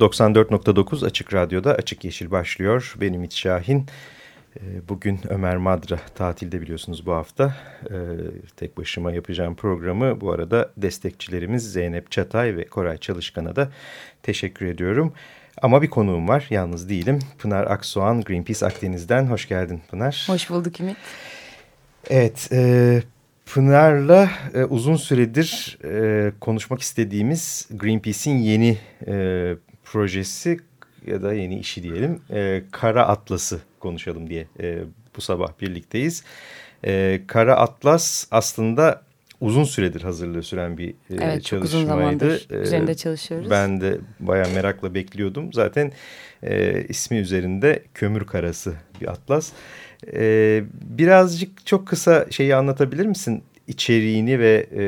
...94.9 Açık Radyo'da Açık Yeşil başlıyor. Ben Ümit Şahin. Ee, bugün Ömer Madra tatilde biliyorsunuz bu hafta. Ee, tek başıma yapacağım programı bu arada destekçilerimiz Zeynep Çatay ve Koray Çalışkan'a da teşekkür ediyorum. Ama bir konuğum var, yalnız değilim. Pınar Aksoğan, Greenpeace Akdeniz'den. Hoş geldin Pınar. Hoş bulduk Ümit. Evet, e, Pınar'la e, uzun süredir e, konuşmak istediğimiz Greenpeace'in yeni e, projesi ya da yeni işi diyelim. E, Kara Atlas'ı konuşalım diye e, bu sabah birlikteyiz. E, Kara Atlas aslında uzun süredir hazırlığı süren bir e, evet, çalışmaydı. Çok uzun zamandır üzerinde çalışıyoruz. Ben de baya merakla bekliyordum. Zaten e, ismi üzerinde kömür karası bir atlas. E, birazcık çok kısa şeyi anlatabilir misin? İçeriğini ve e,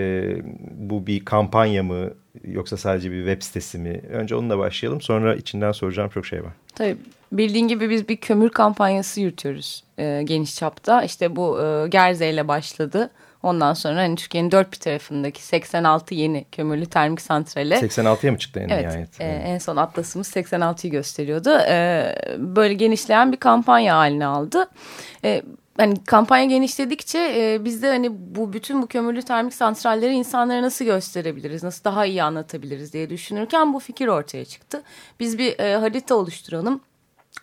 bu bir kampanya mı yoksa sadece bir web sitesi mi? Önce onunla başlayalım sonra içinden soracağım çok şey var. Tabii bildiğin gibi biz bir kömür kampanyası yürütüyoruz e, geniş çapta. İşte bu e, Gerze ile başladı. Ondan sonra hani Türkiye'nin dört bir tarafındaki 86 yeni kömürlü termik santrale. 86'ya mı çıktı en evet, nihayet? E, en son atlasımız 86'yı gösteriyordu. E, böyle genişleyen bir kampanya haline aldı. E, hani kampanya genişledikçe e, biz de hani bu bütün bu kömürlü termik santralleri insanlara nasıl gösterebiliriz, nasıl daha iyi anlatabiliriz diye düşünürken bu fikir ortaya çıktı. Biz bir e, harita oluşturalım.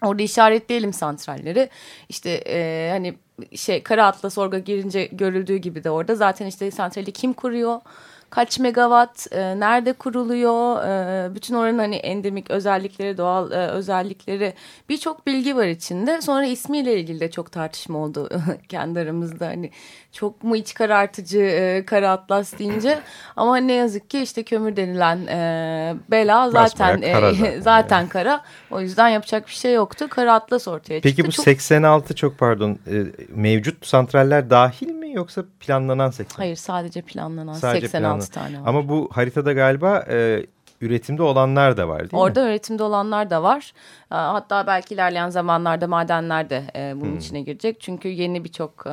Orada işaretleyelim santralleri. İşte e, hani şey Kara Atlas Orga girince görüldüğü gibi de orada zaten işte santrali kim kuruyor? Kaç megawatt, e, nerede kuruluyor, e, bütün oranın hani endemik özellikleri, doğal e, özellikleri birçok bilgi var içinde. Sonra ismiyle ilgili de çok tartışma oldu kendi aramızda hani çok mu iç karartıcı e, kara atlas deyince ama ne yazık ki işte kömür denilen e, bela zaten kara e, zaten yani. kara. O yüzden yapacak bir şey yoktu. Kara atlas ortaya Peki çıktı. Peki bu çok... 86 çok pardon e, mevcut santraller dahil mi yoksa planlanan 80? Hayır sadece planlanan sadece 86 planlanan. tane var. Ama bu haritada galiba e, üretimde olanlar da var değil Orada mi? Üretimde olanlar da var. Hatta belki ilerleyen zamanlarda madenler de e, bunun hmm. içine girecek. Çünkü yeni birçok e,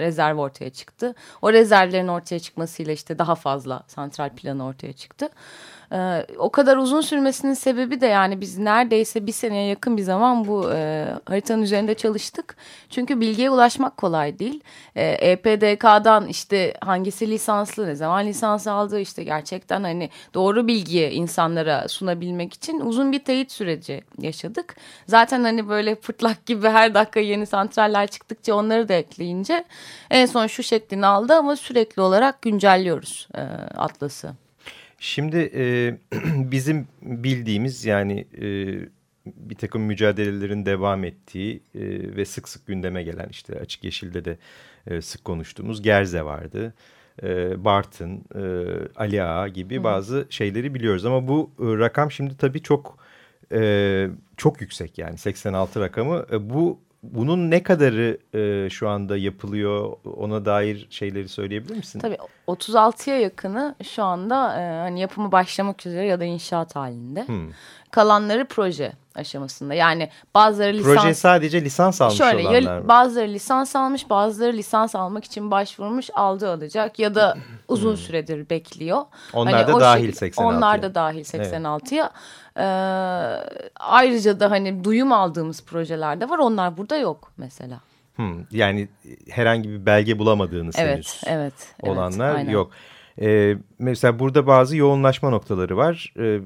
rezerv ortaya çıktı. O rezervlerin ortaya çıkmasıyla işte daha fazla santral planı ortaya çıktı. Ee, o kadar uzun sürmesinin sebebi de yani biz neredeyse bir seneye yakın bir zaman bu e, haritanın üzerinde çalıştık. Çünkü bilgiye ulaşmak kolay değil. E, EPDK'dan işte hangisi lisanslı, ne zaman lisans aldı işte gerçekten hani doğru bilgiyi insanlara sunabilmek için uzun bir teyit süreci yaşadık. Zaten hani böyle fırtlak gibi her dakika yeni santraller çıktıkça onları da ekleyince en son şu şeklini aldı ama sürekli olarak güncelliyoruz e, Atlas'ı. Şimdi e, bizim bildiğimiz yani e, bir takım mücadelelerin devam ettiği e, ve sık sık gündeme gelen işte Açık Yeşil'de de e, sık konuştuğumuz Gerze vardı. E, Bartın, e, Ali Ağa gibi Hı. bazı şeyleri biliyoruz ama bu e, rakam şimdi tabii çok e, çok yüksek yani 86 rakamı. E, bu bunun ne kadarı e, şu anda yapılıyor ona dair şeyleri söyleyebilir misin? Tabii 36'ya yakını şu anda e, hani yapımı başlamak üzere ya da inşaat halinde. Hmm. Kalanları proje aşamasında. Yani bazıları lisans... Proje sadece lisans almış Şöyle, olanlar mı? Bazıları lisans almış, bazıları lisans almak için başvurmuş, aldı alacak ya da uzun hmm. süredir bekliyor. Onlar hani da dahil 86'ya. Onlar da dahil 86'ya. Evet. Ee, ayrıca da hani duyum aldığımız projeler de var. Onlar burada yok mesela. Hmm, yani herhangi bir belge bulamadığınız evet, henüz evet, olanlar evet, yok. Ee, mesela burada bazı yoğunlaşma noktaları var. Ee,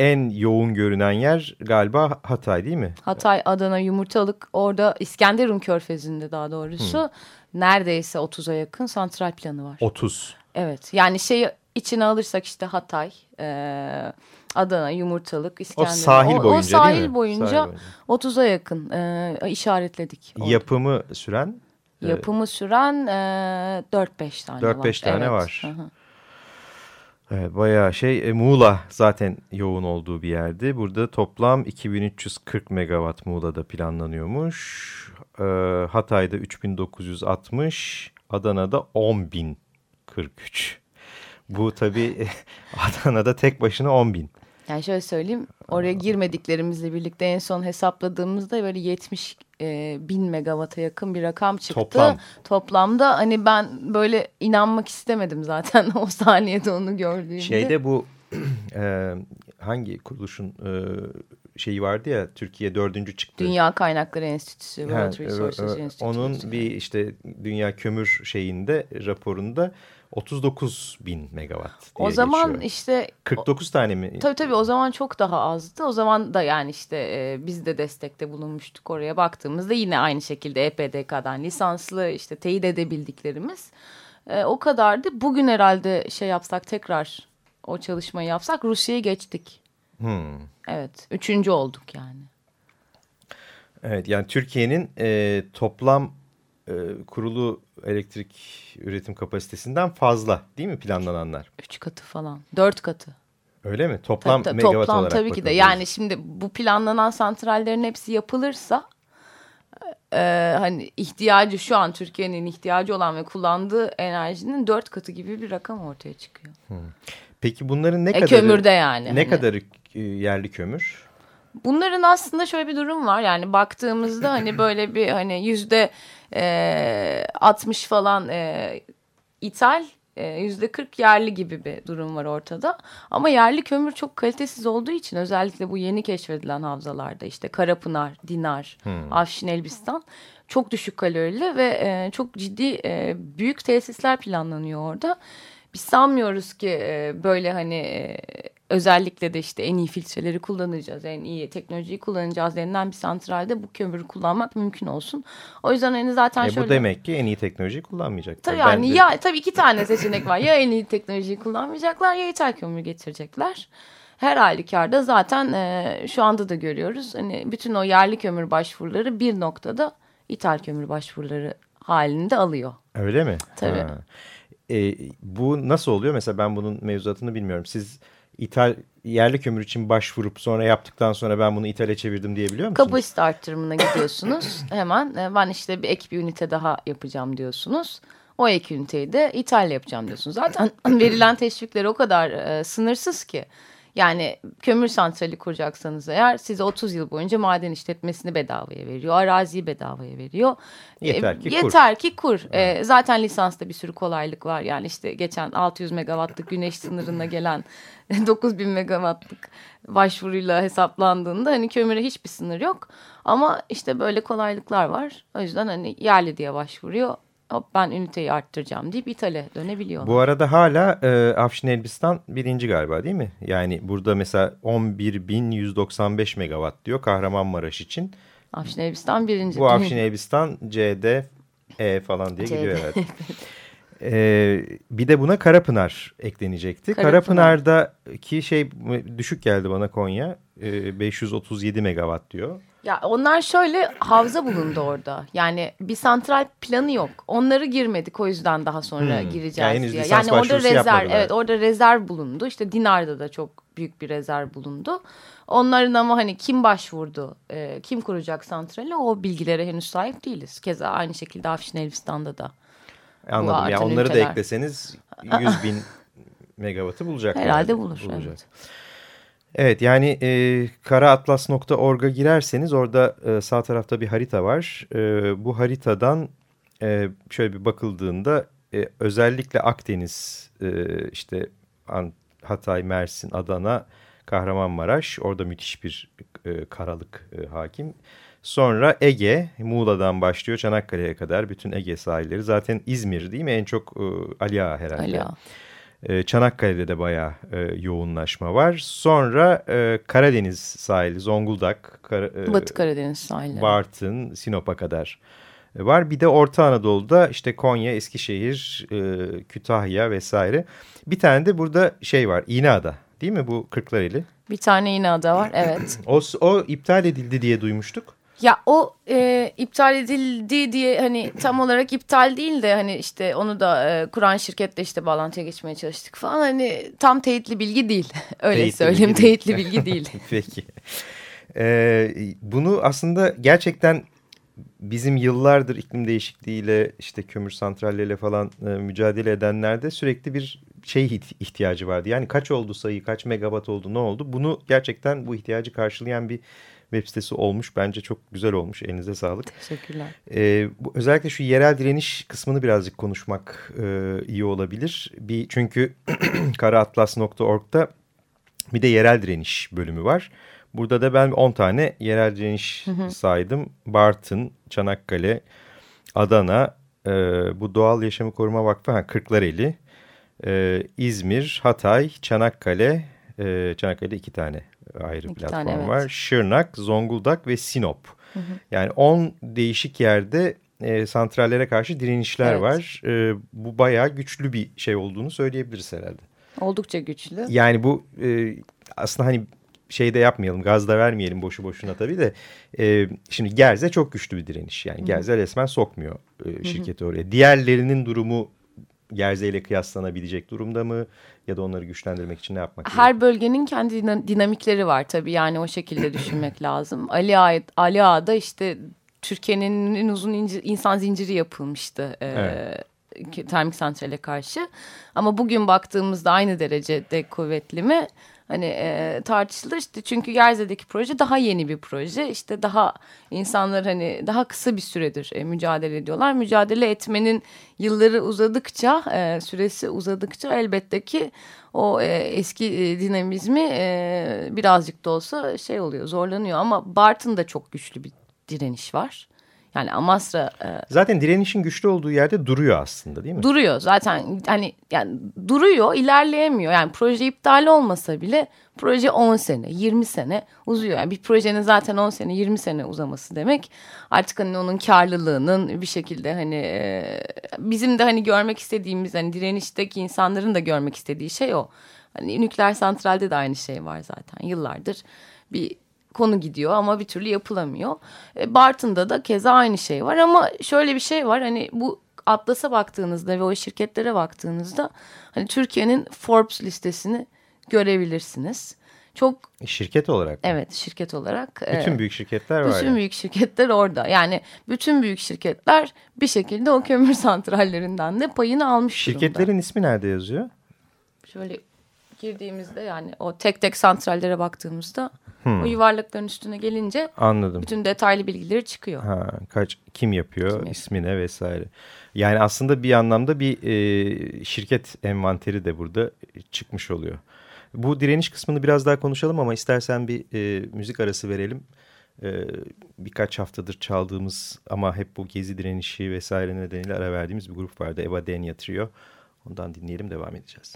en yoğun görünen yer galiba Hatay değil mi? Hatay, Adana, Yumurtalık orada İskenderun Körfezi'nde daha doğrusu hmm. neredeyse 30'a yakın santral planı var. 30? Evet yani şeyi içine alırsak işte Hatay, e, Adana, Yumurtalık, İskenderun. O sahil boyunca o, o sahil değil mi? Boyunca, sahil boyunca 30'a yakın e, işaretledik. Orada. Yapımı süren? Yapımı süren e, 4-5 tane 4 var. 4-5 tane evet. var. Hı -hı. Evet, bayağı şey e, Muğla zaten yoğun olduğu bir yerdi. Burada toplam 2340 megawatt Muğla'da planlanıyormuş. E, Hatay'da 3960, Adana'da 10043. Bu tabii Adana'da tek başına 10.000. Yani şöyle söyleyeyim oraya girmediklerimizle birlikte en son hesapladığımızda böyle 70 e, bin megawata yakın bir rakam çıktı. Toplam. Toplamda hani ben böyle inanmak istemedim zaten o saniyede onu gördüğümde. Şeyde bu e, hangi kuruluşun e, şeyi vardı ya Türkiye dördüncü çıktı. Dünya Kaynakları Enstitüsü, World Ha, Resources e, e, Institute. Onun bir işte dünya kömür şeyinde raporunda 39 bin megawatt diye O zaman geçiyor. işte 49 tane mi? Tabii tabii o zaman çok daha azdı. O zaman da yani işte e, biz de destekte bulunmuştuk oraya baktığımızda yine aynı şekilde EPDK'dan lisanslı işte teyit edebildiklerimiz e, o kadardı. Bugün herhalde şey yapsak tekrar o çalışmayı yapsak Rusya'yı geçtik. Hmm. Evet üçüncü olduk yani. Evet yani Türkiye'nin e, toplam e, kurulu elektrik üretim kapasitesinden fazla değil mi planlananlar? Üç katı falan dört katı. Öyle mi? Toplam Tabii, tabii, megawatt toplam olarak tabii ki de. Yani şimdi bu planlanan santrallerin hepsi yapılırsa e, hani ihtiyacı şu an Türkiye'nin ihtiyacı olan ve kullandığı enerjinin dört katı gibi bir rakam ortaya çıkıyor. Peki bunların ne E, kadarı kömürde yani. ne hani. kadarı e, yerli kömür? Bunların aslında şöyle bir durum var. Yani baktığımızda hani böyle bir hani yüzde e, 60 falan e, ithal e, yüzde 40 yerli gibi bir durum var ortada. Ama yerli kömür çok kalitesiz olduğu için özellikle bu yeni keşfedilen havzalarda işte Karapınar, Dinar, Afşin Elbistan çok düşük kalorili ve e, çok ciddi e, büyük tesisler planlanıyor orada. Biz sanmıyoruz ki e, böyle hani e, özellikle de işte en iyi filtreleri kullanacağız, en iyi teknolojiyi kullanacağız denilen bir santralde bu kömürü kullanmak mümkün olsun. O yüzden hani zaten E, şöyle... bu demek ki en iyi teknolojiyi kullanmayacaklar. Tabii yani ya tabii iki tane seçenek var. Ya en iyi teknolojiyi kullanmayacaklar ya ithal kömür getirecekler. Her halükarda zaten e, şu anda da görüyoruz. Hani bütün o yerli kömür başvuruları bir noktada ithal kömür başvuruları halinde alıyor. Öyle mi? Tabii. Ha. E, bu nasıl oluyor? Mesela ben bunun mevzuatını bilmiyorum. Siz ithal yerli kömür için başvurup sonra yaptıktan sonra ben bunu ithale çevirdim diyebiliyor musunuz? Kapasite arttırımına gidiyorsunuz. Hemen e, ben işte bir ek bir ünite daha yapacağım diyorsunuz. O ek üniteyi de ithal yapacağım diyorsunuz. Zaten verilen teşvikler o kadar e, sınırsız ki. Yani kömür santrali kuracaksanız eğer size 30 yıl boyunca maden işletmesini bedavaya veriyor. Araziyi bedavaya veriyor. Yeter E, ki kur. yeter ki kur. E, zaten lisansta bir sürü kolaylık var. Yani işte geçen 600 megawattlık güneş sınırına gelen 9000 megawattlık başvuruyla hesaplandığında hani kömüre hiçbir sınır yok. Ama işte böyle kolaylıklar var. O yüzden hani yerli diye başvuruyor. Ben üniteyi arttıracağım deyip İtalya dönebiliyorlar. Bu arada hala e, Afşin Elbistan birinci galiba değil mi? Yani burada mesela 11.195 megawatt diyor Kahramanmaraş için. Afşin Elbistan birinci. Bu Afşin Elbistan CD E falan diye CD. gidiyor herhalde. Ee, bir de buna Karapınar eklenecekti. Karapınar. Karapınar'daki şey düşük geldi bana Konya. Ee, 537 megawatt diyor. Ya onlar şöyle havza bulundu orada. Yani bir santral planı yok. Onları girmedik o yüzden daha sonra Hmm. gireceğiz Yani henüz diye. Yani orada rezerv evet orada rezerv bulundu. İşte Dinar'da da çok büyük bir rezerv bulundu. Onların ama hani kim başvurdu, e, kim kuracak santrali o bilgilere henüz sahip değiliz. Keza aynı şekilde Afşin Elbistan'da da. Anladım. Yani onları da ülkeler. ekleseniz 100 bin megawattı bulacak. Herhalde yani. bulur, Bulacak. evet. Evet yani e, karaatlas.org'a girerseniz orada e, sağ tarafta bir harita var. E, bu haritadan e, şöyle bir bakıldığında e, özellikle Akdeniz e, işte Hatay, Mersin, Adana, Kahramanmaraş orada müthiş bir e, karalık e, hakim. Sonra Ege, Muğla'dan başlıyor Çanakkale'ye kadar bütün Ege sahilleri. Zaten İzmir değil mi en çok e, Ali herhalde. Ali. E, Çanakkale'de de bayağı e, yoğunlaşma var. Sonra e, Karadeniz sahili, Zonguldak, Kara, e, Batı Karadeniz sahilleri. Bartın, Sinop'a kadar var. Bir de Orta Anadolu'da işte Konya, Eskişehir, e, Kütahya vesaire. Bir tane de burada şey var, İğneada değil mi bu Kırklareli? Bir tane yine ada var evet. O, o iptal edildi diye duymuştuk. Ya o e, iptal edildi diye hani tam olarak iptal değil de hani işte onu da e, kuran şirketle işte bağlantıya geçmeye çalıştık falan hani tam teyitli bilgi değil. Öyle teyitli söyleyeyim bilgi teyitli bilgi değil. Peki. Ee, bunu aslında gerçekten bizim yıllardır iklim değişikliğiyle işte kömür santralleriyle falan e, mücadele edenlerde sürekli bir şey ihtiyacı vardı. Yani kaç oldu sayı, kaç megawatt oldu, ne oldu? Bunu gerçekten bu ihtiyacı karşılayan bir web sitesi olmuş. Bence çok güzel olmuş. Elinize sağlık. Teşekkürler. Ee, bu, özellikle şu yerel direniş kısmını birazcık konuşmak e, iyi olabilir. Bir Çünkü karaatlas.org'da bir de yerel direniş bölümü var. Burada da ben 10 tane yerel direniş hı hı. saydım. Bartın, Çanakkale, Adana, e, bu Doğal Yaşamı Koruma Vakfı, ha, Kırklareli, e, İzmir, Hatay, Çanakkale, e, Çanakkale'de iki tane ayrı iki platform tane, evet. var. Şırnak, Zonguldak ve Sinop. Hı hı. Yani 10 değişik yerde e, santrallere karşı direnişler evet. var. E, bu bayağı güçlü bir şey olduğunu söyleyebiliriz herhalde. Oldukça güçlü. Yani bu e, aslında hani şey de yapmayalım gaz da vermeyelim boşu boşuna tabii de. E, şimdi Gerze çok güçlü bir direniş. Yani Gerze resmen sokmuyor e, şirketi oraya. Diğerlerinin durumu Gerze ile kıyaslanabilecek durumda mı? Ya da onları güçlendirmek için ne yapmak Her gerekiyor? bölgenin kendi dinamikleri var tabii. Yani o şekilde düşünmek lazım. Ali Ağa, Ali Ağa'da işte Türkiye'nin en uzun incir, insan zinciri yapılmıştı. E, evet termik santrale karşı. Ama bugün baktığımızda aynı derecede kuvvetli mi? hani e, tartışılır işte çünkü Gerze'deki proje daha yeni bir proje işte daha insanlar hani daha kısa bir süredir e, mücadele ediyorlar mücadele etmenin yılları uzadıkça e, süresi uzadıkça elbette ki o e, eski e, dinamizmi e, birazcık da olsa şey oluyor zorlanıyor ama Bartın'da çok güçlü bir direniş var. Yani Amasra... E, zaten direnişin güçlü olduğu yerde duruyor aslında değil mi? Duruyor zaten hani yani duruyor ilerleyemiyor. Yani proje iptal olmasa bile proje 10 sene 20 sene uzuyor. Yani bir projenin zaten 10 sene 20 sene uzaması demek artık hani onun karlılığının bir şekilde hani e, bizim de hani görmek istediğimiz hani direnişteki insanların da görmek istediği şey o. Hani nükleer santralde de aynı şey var zaten yıllardır bir konu gidiyor ama bir türlü yapılamıyor. E, Bartın'da da keza aynı şey var ama şöyle bir şey var hani bu Atlas'a baktığınızda ve o şirketlere baktığınızda hani Türkiye'nin Forbes listesini görebilirsiniz. Çok şirket olarak. Evet, şirket olarak. E, bütün büyük şirketler var. Bütün yani. büyük şirketler orada. Yani bütün büyük şirketler bir şekilde o kömür santrallerinden de payını almış Şirketlerin durumda. ismi nerede yazıyor? Şöyle girdiğimizde yani o tek tek santrallere baktığımızda Hmm. O yuvarlakların üstüne gelince Anladım. bütün detaylı bilgileri çıkıyor. Ha, kaç kim yapıyor, kim ismi ne vesaire. Yani aslında bir anlamda bir e, şirket envanteri de burada çıkmış oluyor. Bu direniş kısmını biraz daha konuşalım ama istersen bir e, müzik arası verelim. E, birkaç haftadır çaldığımız ama hep bu gezi direnişi vesaire nedeniyle ara verdiğimiz bir grup vardı. Eva Denia Trio. Ondan dinleyelim devam edeceğiz.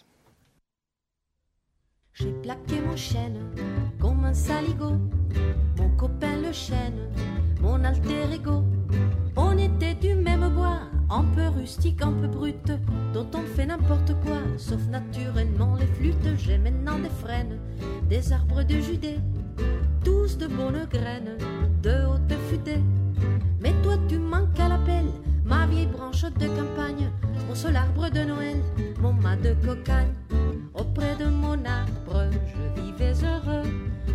J'ai plaqué mon chêne comme un saligo, mon copain le chêne, mon alter ego. On était du même bois, un peu rustique, un peu brut, dont on fait n'importe quoi, sauf naturellement les flûtes. J'ai maintenant des frênes, des arbres de Judée, tous de bonnes graines, de haute futée. Mais toi tu manques à l'appel, ma vieille branche de campagne, mon seul arbre de Noël, mon de cocagne. Auprès de mon arbre, je vivais heureux.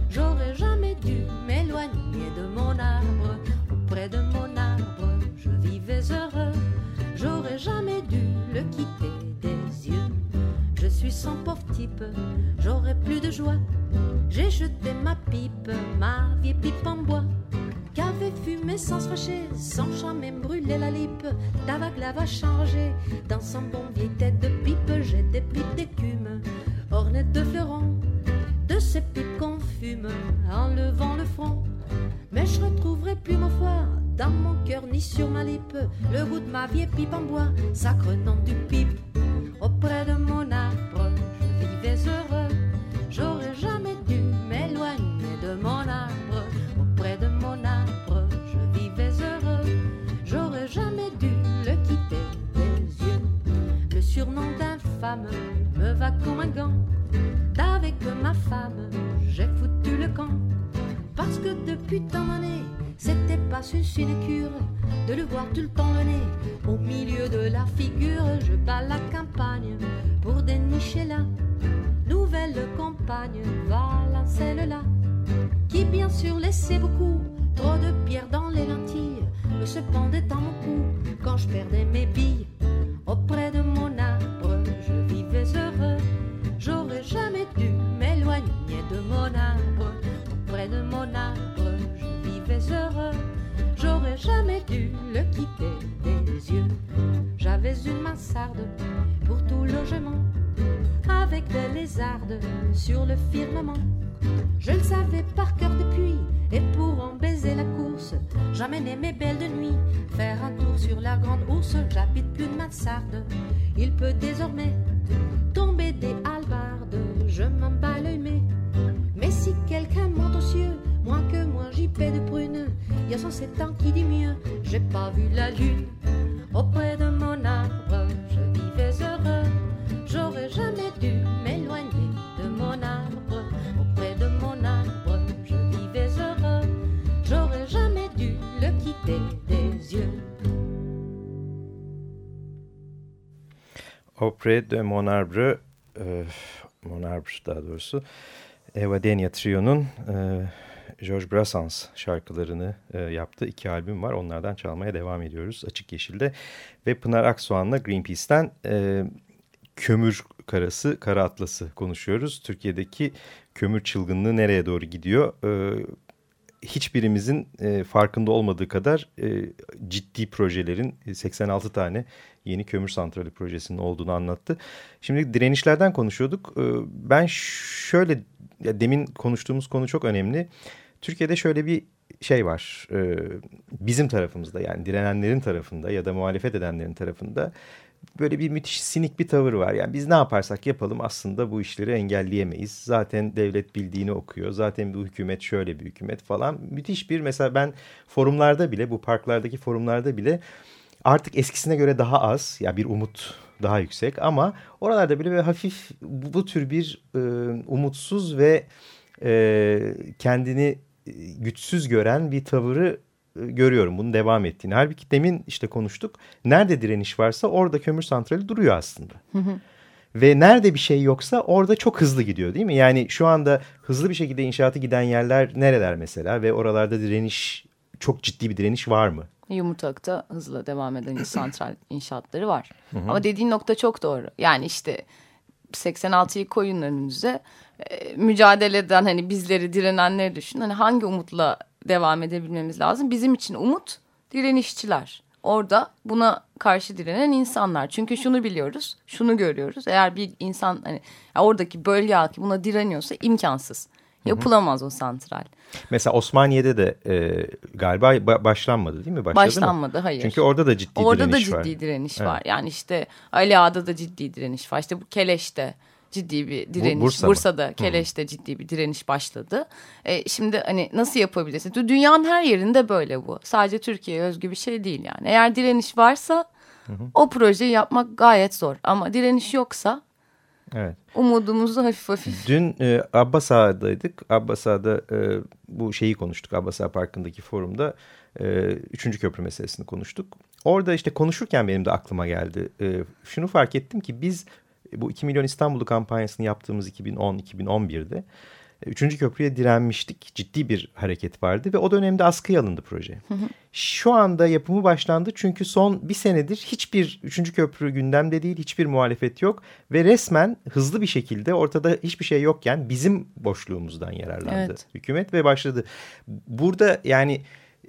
J'aurais jamais dû m'éloigner de mon arbre. Auprès de mon arbre, je vivais heureux. J'aurais jamais dû le quitter des yeux. Je suis sans pauvre type, j'aurais plus de joie. J'ai jeté ma pipe, ma vieille pipe en bois. Qu'avait fumé sans se fâcher, sans jamais brûler la lippe. Tabac va changer, dans son bon vieille tête de vieille pipe en bois, sacre nom du pipe. Auprès de mon arbre, je vivais heureux. J'aurais jamais dû m'éloigner de mon arbre. Auprès de mon arbre, je vivais heureux. J'aurais jamais dû le quitter des yeux. Le surnom d'infâme me va comme un gant. Avec ma femme, j'ai foutu le camp. Parce que depuis tant d'années, C'était pas une sinecure de le voir tout le temps le nez au milieu de la figure. Je bats la campagne pour dénicher la nouvelle compagne, celle-là, qui bien sûr laissait beaucoup trop de pierres dans les lentilles, me se pendait en mon cou quand je perdais mes billes auprès de mon arbre. Je vivais heureux, j'aurais jamais dû m'éloigner de mon arbre auprès de mon arbre. J'aurais jamais dû le quitter des yeux. J'avais une mansarde pour tout logement avec des lézardes sur le firmament. Je le savais par cœur depuis, et pour en baiser la course, j'amenais mes belles de nuit faire un tour sur la grande ours. J'habite plus de mansarde, il peut désormais Y a 107 ans qui dit mieux, j'ai pas vu la lune auprès de mon arbre. Je vivais heureux J'aurais jamais dû m'éloigner de mon arbre, auprès de mon arbre, je vivais heureux. J'aurais jamais dû le quitter des yeux. Auprès de mon arbre, e, mon arbre daha doğrusu, Eva Denia Trio'nun e, George Brassens şarkılarını e, yaptığı iki albüm var. Onlardan çalmaya devam ediyoruz Açık Yeşil'de. Ve Pınar Aksoğan'la Greenpeace'ten e, kömür karası, kara atlası konuşuyoruz. Türkiye'deki kömür çılgınlığı nereye doğru gidiyor? Ee, hiçbirimizin e, farkında olmadığı kadar e, ciddi projelerin 86 e, tane yeni kömür santrali projesinin olduğunu anlattı. Şimdi direnişlerden konuşuyorduk. Ee, ben şöyle, ya demin konuştuğumuz konu çok önemli. Türkiye'de şöyle bir şey var. E, bizim tarafımızda yani direnenlerin tarafında ya da muhalefet edenlerin tarafında böyle bir müthiş sinik bir tavır var. Yani biz ne yaparsak yapalım aslında bu işleri engelleyemeyiz. Zaten devlet bildiğini okuyor. Zaten bu hükümet şöyle bir hükümet falan. Müthiş bir mesela ben forumlarda bile bu parklardaki forumlarda bile artık eskisine göre daha az ya bir umut daha yüksek ama oralarda bile böyle hafif bu, bu tür bir e, umutsuz ve e, kendini güçsüz gören bir tavırı e, görüyorum bunu devam ettiğini. Halbuki demin işte konuştuk. Nerede direniş varsa orada kömür santrali duruyor aslında. Ve nerede bir şey yoksa orada çok hızlı gidiyor değil mi? Yani şu anda hızlı bir şekilde inşaatı giden yerler nereler mesela? Ve oralarda direniş çok ciddi bir direniş var mı? Yumurtak'ta hızla devam eden santral inşaatları var. Hı hı. Ama dediğin nokta çok doğru. Yani işte 86'yı koyun önünüze. E, mücadeleden hani bizleri direnenleri düşün. Hani hangi umutla devam edebilmemiz lazım. Bizim için umut direnişçiler. Orada buna karşı direnen insanlar. Çünkü şunu biliyoruz, şunu görüyoruz. Eğer bir insan hani oradaki bölge halkı buna direniyorsa imkansız. Yapılamaz o santral. Mesela Osmaniye'de de e, galiba başlanmadı değil mi? Başladı Başlanmadı mı? hayır. Çünkü orada da ciddi orada direniş var. Orada da ciddi var. direniş evet. var. Yani işte Ali Ağa'da da ciddi direniş var. İşte bu Keleş'te ciddi bir direniş. Bursa Bursa'da, Keleş'te hmm. ciddi bir direniş başladı. E, şimdi hani nasıl yapabilirsin? Dünyanın her yerinde böyle bu. Sadece Türkiye'ye özgü bir şey değil yani. Eğer direniş varsa hı o projeyi yapmak gayet zor. Ama direniş yoksa Evet. Umudumuzu hafif hafif. Dün e, Abbas Ağa'daydık. Abbas Ağa'da e, bu şeyi konuştuk. Abbas Ağa Parkı'ndaki forumda. E, üçüncü köprü meselesini konuştuk. Orada işte konuşurken benim de aklıma geldi. E, şunu fark ettim ki biz bu 2 milyon İstanbul'u kampanyasını yaptığımız 2010-2011'de e, Üçüncü köprüye direnmiştik. Ciddi bir hareket vardı ve o dönemde askıya alındı proje. Hı hı. Şu anda yapımı başlandı çünkü son bir senedir hiçbir üçüncü köprü gündemde değil, hiçbir muhalefet yok. Ve resmen hızlı bir şekilde ortada hiçbir şey yokken bizim boşluğumuzdan yararlandı evet. hükümet ve başladı. Burada yani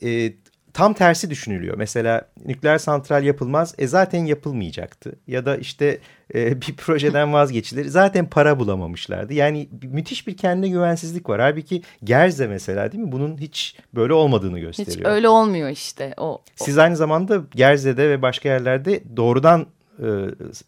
e, tam tersi düşünülüyor. Mesela nükleer santral yapılmaz. E zaten yapılmayacaktı. Ya da işte e, bir projeden vazgeçilir. Zaten para bulamamışlardı. Yani müthiş bir kendine güvensizlik var. Halbuki Gerze mesela değil mi? Bunun hiç böyle olmadığını gösteriyor. Hiç öyle olmuyor işte. O, o. Siz aynı zamanda Gerze'de ve başka yerlerde doğrudan e,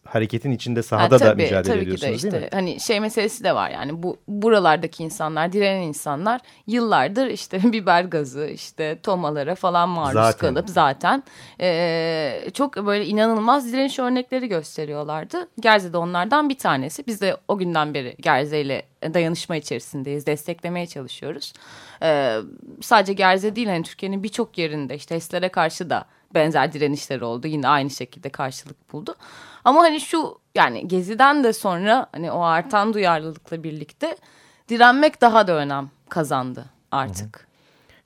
hareketin içinde sahada ha, tabii, da mücadele tabii ediyorsunuz de işte, değil mi? Hani şey meselesi de var yani bu buralardaki insanlar direnen insanlar yıllardır işte biber gazı işte tomalara falan maruz Zaten. kalıp zaten e, çok böyle inanılmaz direniş örnekleri gösteriyorlardı. Gerze de onlardan bir tanesi. Biz de o günden beri Gerze ile dayanışma içerisindeyiz. Desteklemeye çalışıyoruz. Ee, sadece Gerze değil hani Türkiye'nin birçok yerinde işte HES'lere karşı da benzer direnişler oldu. Yine aynı şekilde karşılık buldu. Ama hani şu yani Gezi'den de sonra hani o artan duyarlılıkla birlikte direnmek daha da önem kazandı artık.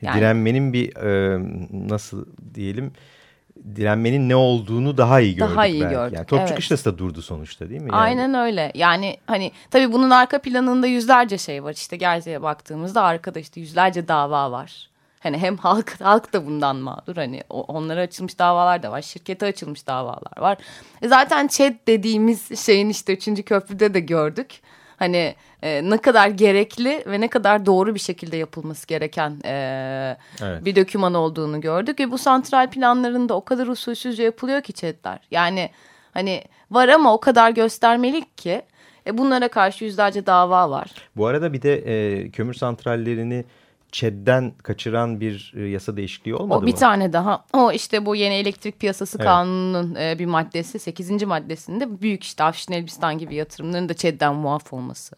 Yani, Direnmenin bir e, nasıl diyelim direnmenin ne olduğunu daha iyi gördük. Daha iyi belki. gördük. Yani top evet. çıkışlası da durdu sonuçta değil mi? Yani, Aynen öyle. Yani hani tabii bunun arka planında yüzlerce şey var. İşte Gerze'ye baktığımızda arkada işte yüzlerce dava var. Hani hem halk halk da bundan mağdur. Hani onlara açılmış davalar da var. Şirkete açılmış davalar var. E zaten chat dediğimiz şeyin işte üçüncü köprüde de gördük. Hani e, ne kadar gerekli ve ne kadar doğru bir şekilde yapılması gereken e, evet. bir döküman olduğunu gördük. Ve bu santral planlarında o kadar usulsüzce yapılıyor ki chatler. Yani hani var ama o kadar göstermelik ki e, bunlara karşı yüzlerce dava var. Bu arada bir de e, kömür santrallerini ÇED'den kaçıran bir e, yasa değişikliği olmadı o, mı? Bir tane daha. O işte bu yeni elektrik piyasası evet. kanununun e, bir maddesi 8. maddesinde büyük işte Afşin Elbistan gibi yatırımların da ÇED'den muaf olması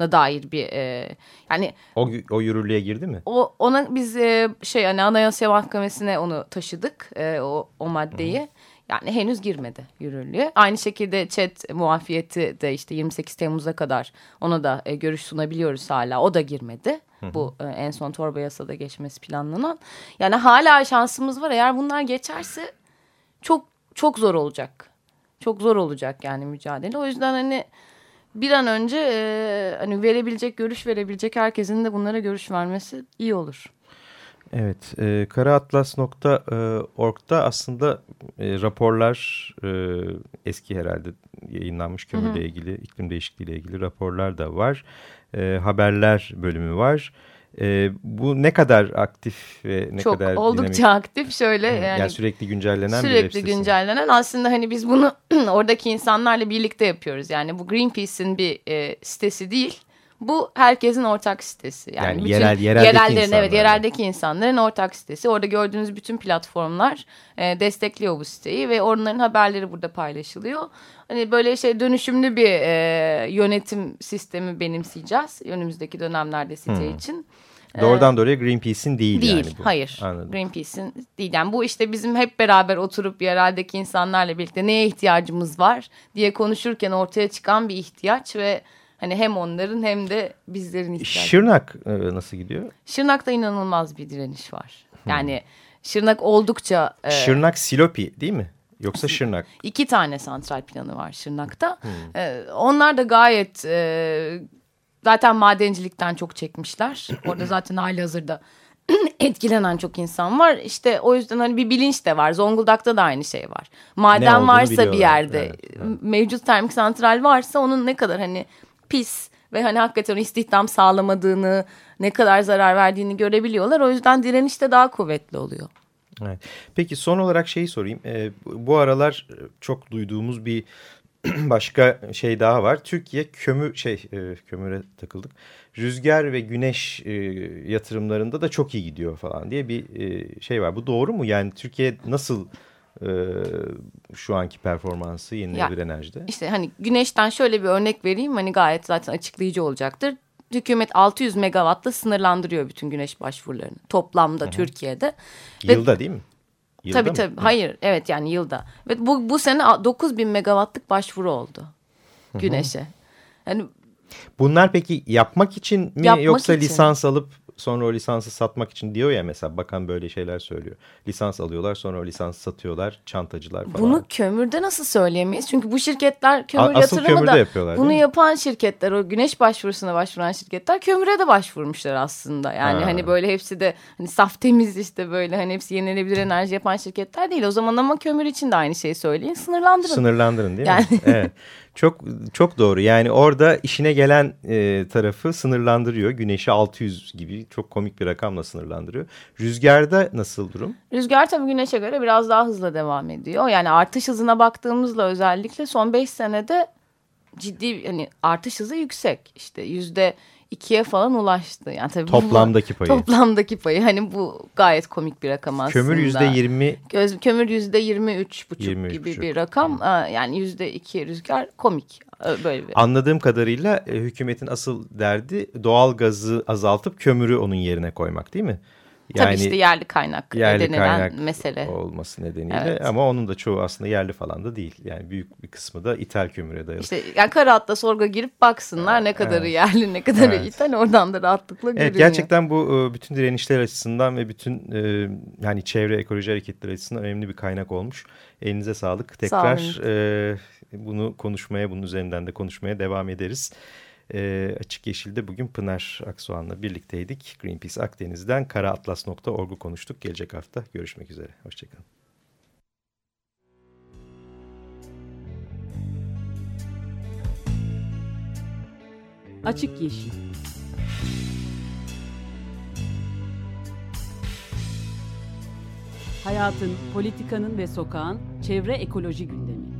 da dair bir e, yani o, o yürürlüğe girdi mi? O ona biz e, şey hani Anayasa Mahkemesi'ne onu taşıdık e, o o maddeyi. Hı. Yani henüz girmedi yürürlüğe. Aynı şekilde chat muafiyeti de işte 28 Temmuz'a kadar ona da e, görüş sunabiliyoruz hala. O da girmedi. Hı hı. Bu e, en son torba yasada geçmesi planlanan. Yani hala şansımız var. Eğer bunlar geçerse çok çok zor olacak. Çok zor olacak yani mücadele. O yüzden hani bir an önce e, hani verebilecek, görüş verebilecek herkesin de bunlara görüş vermesi iyi olur. Evet, e, karaatlas.org'da aslında e, raporlar e, eski herhalde yayınlanmış kömürle ilgili, iklim değişikliğiyle ilgili raporlar da var. E, haberler bölümü var. E, bu ne kadar aktif ve ne Çok, kadar oldukça dinamik? aktif şöyle yani, yani sürekli güncellenen sürekli bir güncellenen aslında hani biz bunu oradaki insanlarla birlikte yapıyoruz yani bu Greenpeace'in bir e, sitesi değil bu herkesin ortak sitesi. Yani, yani bütün yerel, yereldeki yerellerin insanlar. evet yereldeki insanların ortak sitesi. Orada gördüğünüz bütün platformlar e, destekliyor bu siteyi ve onların haberleri burada paylaşılıyor. Hani böyle şey dönüşümlü bir e, yönetim sistemi benimseyeceğiz önümüzdeki dönemlerde site hmm. için. Doğrudan doğruya Greenpeace'in değil, değil yani bu. hayır. Anladım. Greenpeace'in değil. Yani bu işte bizim hep beraber oturup yereldeki insanlarla birlikte neye ihtiyacımız var diye konuşurken ortaya çıkan bir ihtiyaç ve Hani hem onların hem de bizlerin ihtiyacı. Şırnak e, nasıl gidiyor? Şırnak'ta inanılmaz bir direniş var. Yani hmm. Şırnak oldukça... E, Şırnak Silopi değil mi? Yoksa Şırnak? İki tane santral planı var Şırnak'ta. Hmm. E, onlar da gayet... E, zaten madencilikten çok çekmişler. Orada zaten hali hazırda etkilenen çok insan var. İşte o yüzden hani bir bilinç de var. Zonguldak'ta da aynı şey var. Maden varsa bir yerde, evet, evet. mevcut termik santral varsa onun ne kadar hani pis ve hani hakikaten istihdam sağlamadığını, ne kadar zarar verdiğini görebiliyorlar. O yüzden direniş de daha kuvvetli oluyor. Evet. Peki son olarak şeyi sorayım. Ee, bu aralar çok duyduğumuz bir başka şey daha var. Türkiye kömür şey e, kömüre takıldık. Rüzgar ve güneş e, yatırımlarında da çok iyi gidiyor falan diye bir e, şey var. Bu doğru mu? Yani Türkiye nasıl e, şu anki performansı yenilenebilir ya, enerjide. İşte hani güneşten şöyle bir örnek vereyim hani gayet zaten açıklayıcı olacaktır. Hükümet 600 megawattla sınırlandırıyor bütün güneş başvurularını toplamda Hı-hı. Türkiye'de. Yılda Ve, değil mi? Yılda tabii mı? tabii. Hı. Hayır evet yani yılda. Ve bu, bu sene 9000 megawattlık başvuru oldu güneşe. Yani Bunlar peki yapmak için mi yapmak yoksa için. lisans alıp sonra o lisansı satmak için diyor ya mesela bakan böyle şeyler söylüyor. Lisans alıyorlar sonra o lisansı satıyorlar çantacılar falan. Bunu kömürde nasıl söyleyemeyiz? Çünkü bu şirketler kömür A yatırımı da yapıyorlar, bunu yapan şirketler o güneş başvurusuna başvuran şirketler kömüre de başvurmuşlar aslında. Yani ha. hani böyle hepsi de hani saf temiz işte böyle hani hepsi yenilenebilir enerji yapan şirketler değil. O zaman ama kömür için de aynı şeyi söyleyin sınırlandırın. Sınırlandırın değil yani. mi? Evet. Çok çok doğru. Yani orada işine gelen e, tarafı sınırlandırıyor. Güneşi 600 gibi çok komik bir rakamla sınırlandırıyor. Rüzgarda nasıl durum? Rüzgar tabii güneşe göre biraz daha hızlı devam ediyor. Yani artış hızına baktığımızda özellikle son 5 senede ciddi hani artış hızı yüksek. İşte yüzde ikiye falan ulaştı. Yani tabii toplamdaki bu, payı. Toplamdaki payı. Hani bu gayet komik bir rakam aslında. Kömür yüzde yirmi. Kömür yüzde yirmi üç buçuk gibi bir rakam. Hmm. Yani yüzde iki rüzgar komik. Böyle bir. Anladığım kadarıyla e, hükümetin asıl derdi doğal gazı azaltıp kömürü onun yerine koymak değil mi? Yani, Tabii işte yerli kaynak yerli denilen kaynak mesele. olması nedeniyle evet. ama onun da çoğu aslında yerli falan da değil. Yani büyük bir kısmı da ithal kömüre dayalı. İşte yani Karaat'ta sorga girip baksınlar ne kadarı evet. yerli ne kadarı evet. ithal oradan da rahatlıkla evet, görünüyor. Gerçekten bu e, bütün direnişler açısından ve bütün e, yani çevre ekoloji hareketleri açısından önemli bir kaynak olmuş. Elinize sağlık. Tekrar Sağ e, bunu konuşmaya bunun üzerinden de konuşmaya devam ederiz. E, Açık Yeşil'de bugün Pınar Aksoğan'la birlikteydik. Greenpeace Akdeniz'den karaatlas.org'u konuştuk. Gelecek hafta görüşmek üzere. Hoşçakalın. Açık Yeşil Hayatın, politikanın ve sokağın çevre ekoloji gündemi.